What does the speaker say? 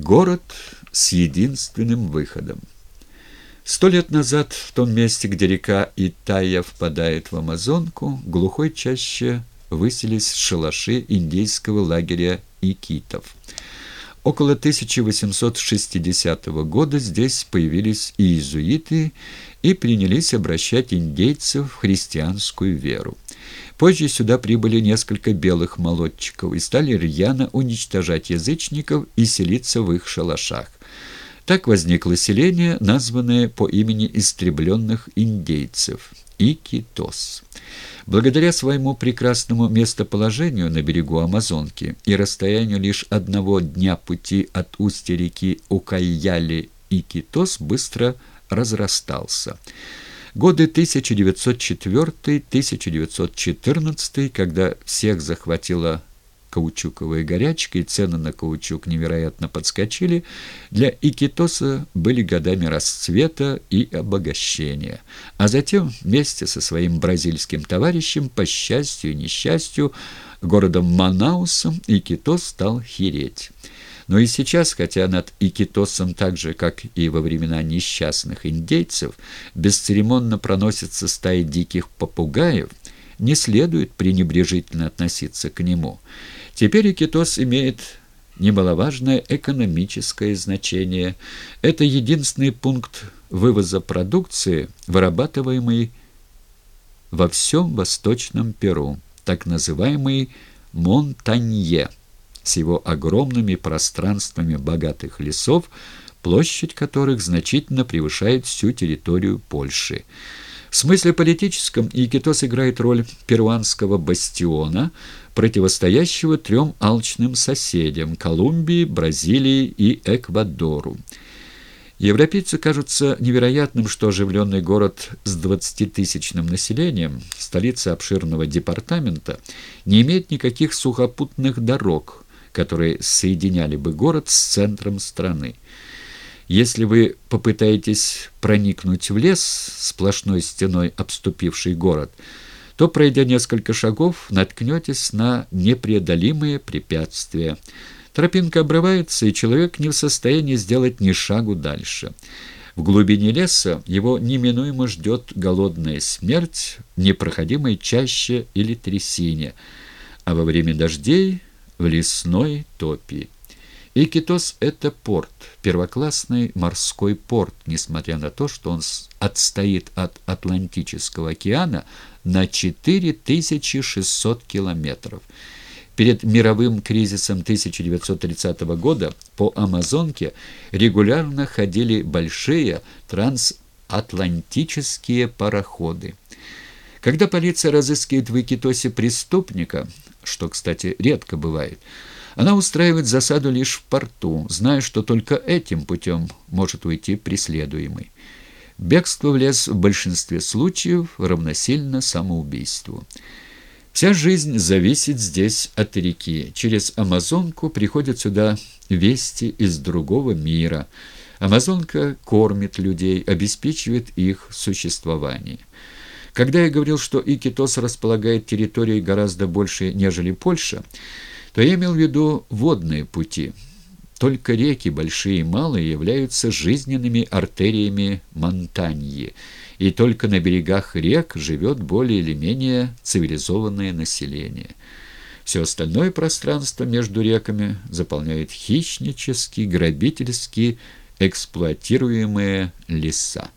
Город с единственным выходом. Сто лет назад, в том месте, где река Итая впадает в Амазонку, глухой чаще выселись шалаши индейского лагеря икитов. Около 1860 года здесь появились иезуиты и принялись обращать индейцев в христианскую веру. Позже сюда прибыли несколько белых молодчиков и стали рьяно уничтожать язычников и селиться в их шалашах. Так возникло селение, названное по имени истребленных индейцев – Икитос. Благодаря своему прекрасному местоположению на берегу Амазонки и расстоянию лишь одного дня пути от устья реки Укайяли Икитос быстро разрастался. Годы 1904-1914, когда всех захватила каучуковая горячка и цены на каучук невероятно подскочили, для Икитоса были годами расцвета и обогащения. А затем вместе со своим бразильским товарищем, по счастью и несчастью, городом Манаусом, Икитос стал хереть. Но и сейчас, хотя над Икитосом так же, как и во времена несчастных индейцев, бесцеремонно проносятся стаи диких попугаев, не следует пренебрежительно относиться к нему – Теперь Икитос имеет немаловажное экономическое значение. Это единственный пункт вывоза продукции, вырабатываемый во всем Восточном Перу, так называемый Монтанье, с его огромными пространствами богатых лесов, площадь которых значительно превышает всю территорию Польши. В смысле политическом Икитос играет роль перуанского бастиона, противостоящего трем алчным соседям – Колумбии, Бразилии и Эквадору. Европейцу кажется невероятным, что оживленный город с 20-тысячным населением, столица обширного департамента, не имеет никаких сухопутных дорог, которые соединяли бы город с центром страны. Если вы попытаетесь проникнуть в лес, сплошной стеной обступивший город, то, пройдя несколько шагов, наткнетесь на непреодолимые препятствия. Тропинка обрывается, и человек не в состоянии сделать ни шагу дальше. В глубине леса его неминуемо ждет голодная смерть в непроходимой чаще или трясине, а во время дождей — в лесной топи. Икитос — это порт, первоклассный морской порт, несмотря на то, что он отстоит от Атлантического океана на 4600 километров. Перед мировым кризисом 1930 года по Амазонке регулярно ходили большие трансатлантические пароходы. Когда полиция разыскивает в Икитосе преступника, что, кстати, редко бывает, она устраивает засаду лишь в порту, зная, что только этим путем может уйти преследуемый. Бегство в лес в большинстве случаев равносильно самоубийству. Вся жизнь зависит здесь от реки. Через Амазонку приходят сюда вести из другого мира. Амазонка кормит людей, обеспечивает их существование. Когда я говорил, что Икитос располагает территорией гораздо больше, нежели Польша, то я имел в виду водные пути. Только реки, большие и малые, являются жизненными артериями Монтаньи, и только на берегах рек живет более или менее цивилизованное население. Все остальное пространство между реками заполняют хищнические, грабительские, эксплуатируемые леса.